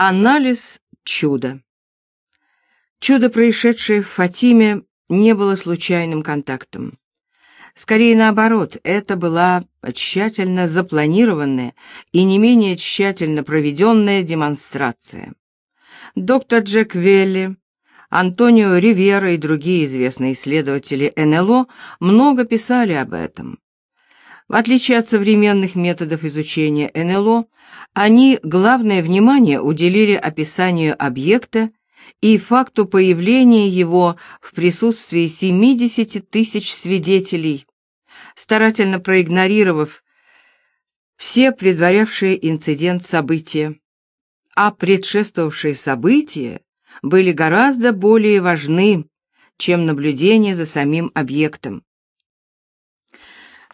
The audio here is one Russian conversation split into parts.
Анализ чуда. Чудо, происшедшее в Фатиме, не было случайным контактом. Скорее наоборот, это была тщательно запланированная и не менее тщательно проведенная демонстрация. Доктор Джек Велли, Антонио Ривера и другие известные исследователи НЛО много писали об этом. В отличие от современных методов изучения НЛО, они главное внимание уделили описанию объекта и факту появления его в присутствии 70 тысяч свидетелей, старательно проигнорировав все предварявшие инцидент события. А предшествовавшие события были гораздо более важны, чем наблюдение за самим объектом.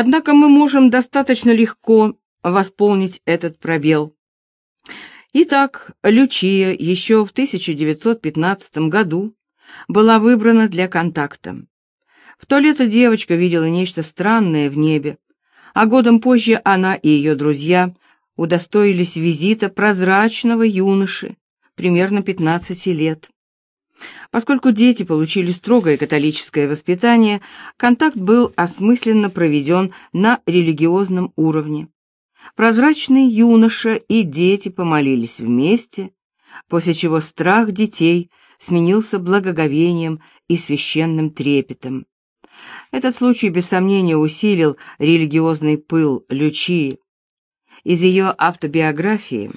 Однако мы можем достаточно легко восполнить этот пробел. Итак, Лючия еще в 1915 году была выбрана для контакта. В то лето девочка видела нечто странное в небе, а годом позже она и ее друзья удостоились визита прозрачного юноши, примерно 15 лет. Поскольку дети получили строгое католическое воспитание, контакт был осмысленно проведен на религиозном уровне. Прозрачный юноша и дети помолились вместе, после чего страх детей сменился благоговением и священным трепетом. Этот случай, без сомнения, усилил религиозный пыл Лючии. Из ее автобиографии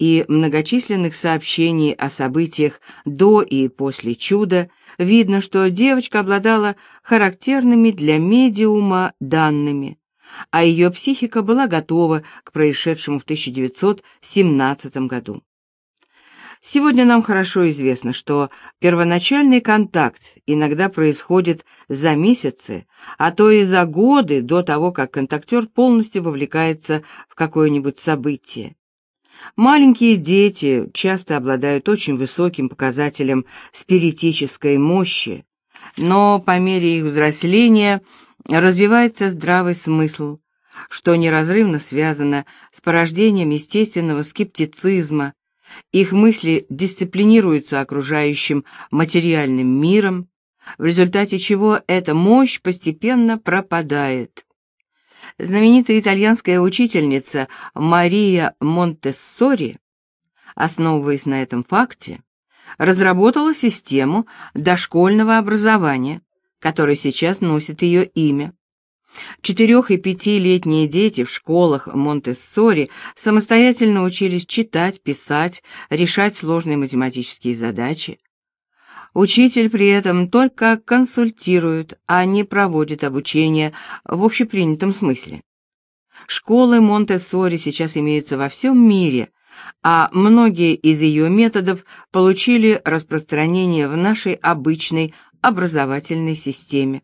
и многочисленных сообщений о событиях до и после чуда видно, что девочка обладала характерными для медиума данными, а ее психика была готова к происшедшему в 1917 году. Сегодня нам хорошо известно, что первоначальный контакт иногда происходит за месяцы, а то и за годы до того, как контактер полностью вовлекается в какое-нибудь событие. Маленькие дети часто обладают очень высоким показателем спиритической мощи, но по мере их взросления развивается здравый смысл, что неразрывно связано с порождением естественного скептицизма, их мысли дисциплинируются окружающим материальным миром, в результате чего эта мощь постепенно пропадает. Знаменитая итальянская учительница Мария Монтессори, основываясь на этом факте, разработала систему дошкольного образования, которая сейчас носит ее имя. Четырех- и пятилетние дети в школах Монтессори самостоятельно учились читать, писать, решать сложные математические задачи. Учитель при этом только консультирует, а не проводит обучение в общепринятом смысле. Школы Монтессори сейчас имеются во всем мире, а многие из ее методов получили распространение в нашей обычной образовательной системе.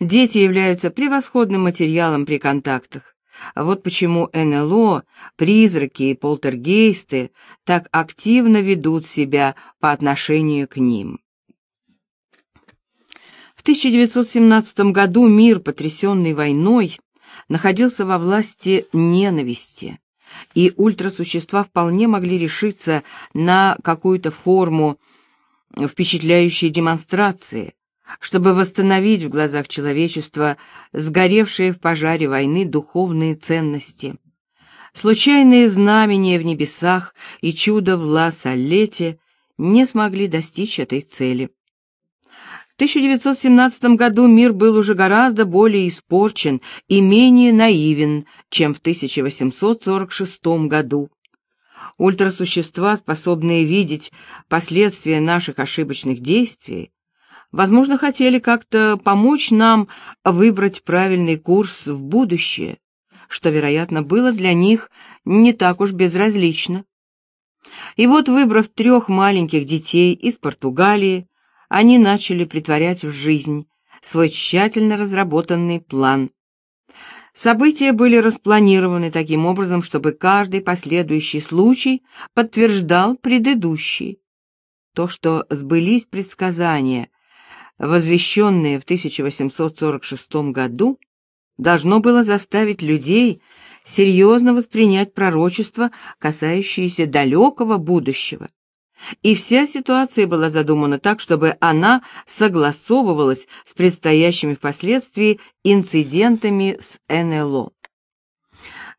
Дети являются превосходным материалом при контактах. Вот почему НЛО, призраки и полтергейсты так активно ведут себя по отношению к ним. В 1917 году мир, потрясенный войной, находился во власти ненависти, и ультрасущества вполне могли решиться на какую-то форму впечатляющей демонстрации, чтобы восстановить в глазах человечества сгоревшие в пожаре войны духовные ценности. Случайные знамения в небесах и чудо в Ла-Саллете не смогли достичь этой цели. В 1917 году мир был уже гораздо более испорчен и менее наивен, чем в 1846 году. Ультрасущества, способные видеть последствия наших ошибочных действий, возможно, хотели как-то помочь нам выбрать правильный курс в будущее, что, вероятно, было для них не так уж безразлично. И вот, выбрав трех маленьких детей из Португалии, они начали притворять в жизнь свой тщательно разработанный план. События были распланированы таким образом, чтобы каждый последующий случай подтверждал предыдущий. То, что сбылись предсказания, возвещенные в 1846 году, должно было заставить людей серьезно воспринять пророчество, касающееся далекого будущего. И вся ситуация была задумана так, чтобы она согласовывалась с предстоящими впоследствии инцидентами с НЛО.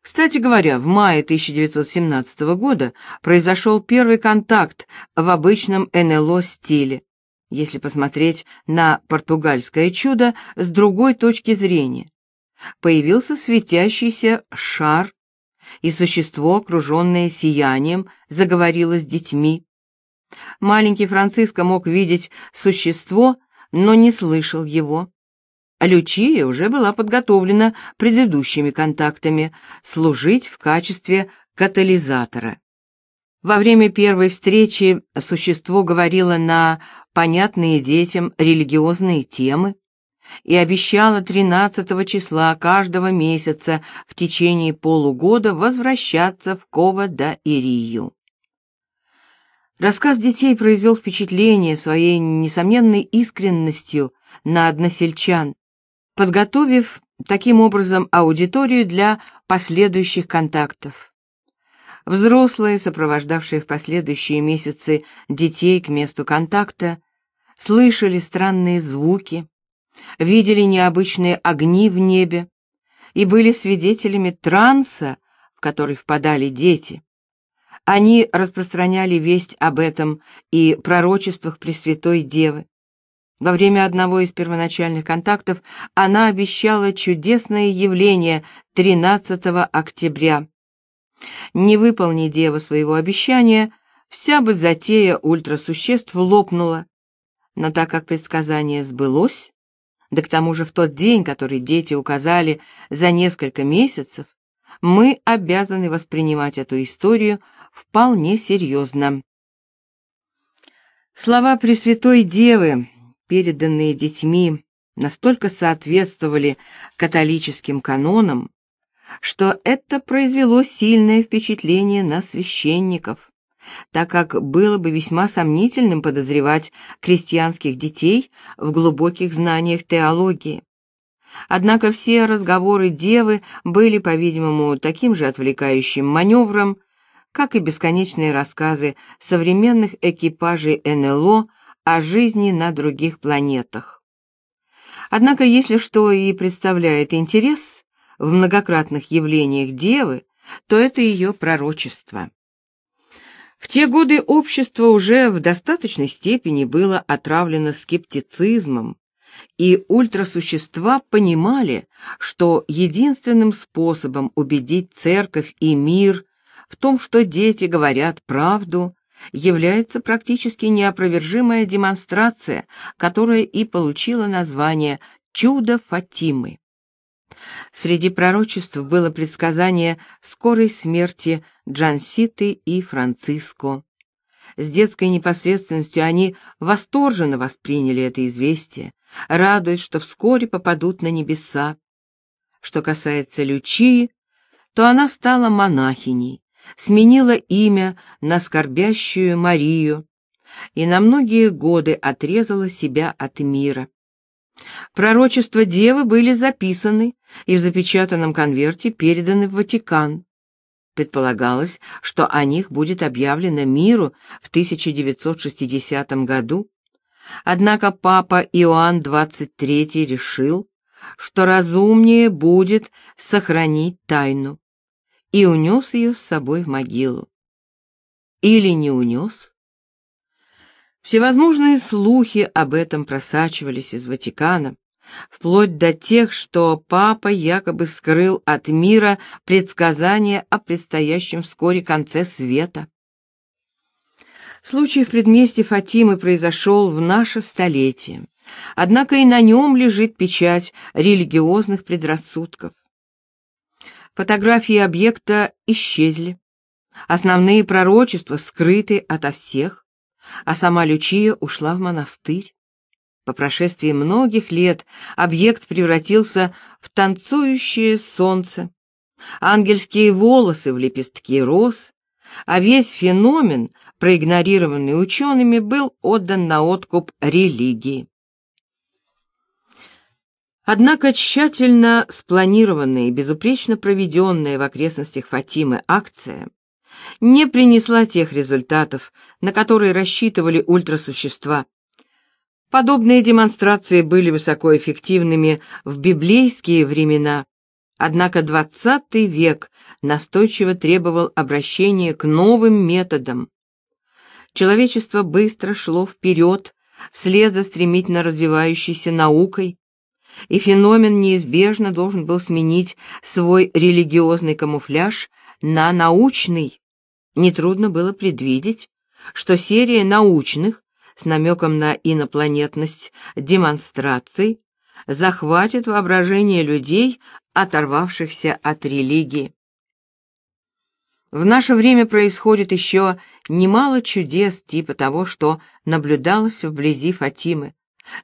Кстати говоря, в мае 1917 года произошел первый контакт в обычном НЛО стиле, если посмотреть на португальское чудо с другой точки зрения. Появился светящийся шар, и существо, окруженное сиянием, заговорило с детьми. Маленький Франциско мог видеть существо, но не слышал его. Лючия уже была подготовлена предыдущими контактами служить в качестве катализатора. Во время первой встречи существо говорило на понятные детям религиозные темы и обещало 13 числа каждого месяца в течение полугода возвращаться в Кова-да-Ирию. Рассказ детей произвел впечатление своей несомненной искренностью на односельчан, подготовив таким образом аудиторию для последующих контактов. Взрослые, сопровождавшие в последующие месяцы детей к месту контакта, слышали странные звуки, видели необычные огни в небе и были свидетелями транса, в который впадали дети. Они распространяли весть об этом и пророчествах Пресвятой Девы. Во время одного из первоначальных контактов она обещала чудесное явление 13 октября. Не выполни Дева своего обещания, вся бы затея ультрасуществ лопнула. Но так как предсказание сбылось, да к тому же в тот день, который дети указали за несколько месяцев, мы обязаны воспринимать эту историю вполне серьезно. Слова Пресвятой Девы переданные детьми, настолько соответствовали католическим канонам, что это произвело сильное впечатление на священников, так как было бы весьма сомнительным подозревать крестьянских детей в глубоких знаниях теологии. Однако все разговоры девы были, по-видимому, таким же отвлекающим маневром, как и бесконечные рассказы современных экипажей НЛО о жизни на других планетах. Однако, если что и представляет интерес в многократных явлениях Девы, то это ее пророчество. В те годы общество уже в достаточной степени было отравлено скептицизмом, и ультрасущества понимали, что единственным способом убедить церковь и мир в том, что дети говорят правду, является практически неопровержимая демонстрация, которая и получила название «Чудо Фатимы». Среди пророчеств было предсказание скорой смерти Джанситы и Франциско. С детской непосредственностью они восторженно восприняли это известие, радуясь, что вскоре попадут на небеса. Что касается Лючии, то она стала монахиней, сменила имя на скорбящую Марию и на многие годы отрезала себя от мира. Пророчества девы были записаны и в запечатанном конверте переданы в Ватикан. Предполагалось, что о них будет объявлено миру в 1960 году. Однако папа Иоанн XXIII решил, что разумнее будет сохранить тайну и унес ее с собой в могилу. Или не унес? Всевозможные слухи об этом просачивались из Ватикана, вплоть до тех, что папа якобы скрыл от мира предсказания о предстоящем вскоре конце света. Случай в предместе Фатимы произошел в наше столетие, однако и на нем лежит печать религиозных предрассудков. Фотографии объекта исчезли. Основные пророчества скрыты ото всех, а сама Лючия ушла в монастырь. По прошествии многих лет объект превратился в танцующее солнце, ангельские волосы в лепестки роз, а весь феномен, проигнорированный учеными, был отдан на откуп религии. Однако тщательно спланированная и безупречно проведенная в окрестностях Фатимы акция не принесла тех результатов, на которые рассчитывали ультрасущества. Подобные демонстрации были высокоэффективными в библейские времена, однако XX век настойчиво требовал обращения к новым методам. Человечество быстро шло вперед, вслед за стремительно развивающейся наукой, и феномен неизбежно должен был сменить свой религиозный камуфляж на научный. Нетрудно было предвидеть, что серия научных с намеком на инопланетность демонстраций захватит воображение людей, оторвавшихся от религии. В наше время происходит еще немало чудес типа того, что наблюдалось вблизи Фатимы,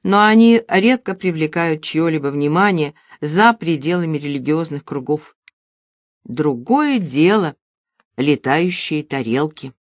но они редко привлекают чье-либо внимание за пределами религиозных кругов. Другое дело — летающие тарелки.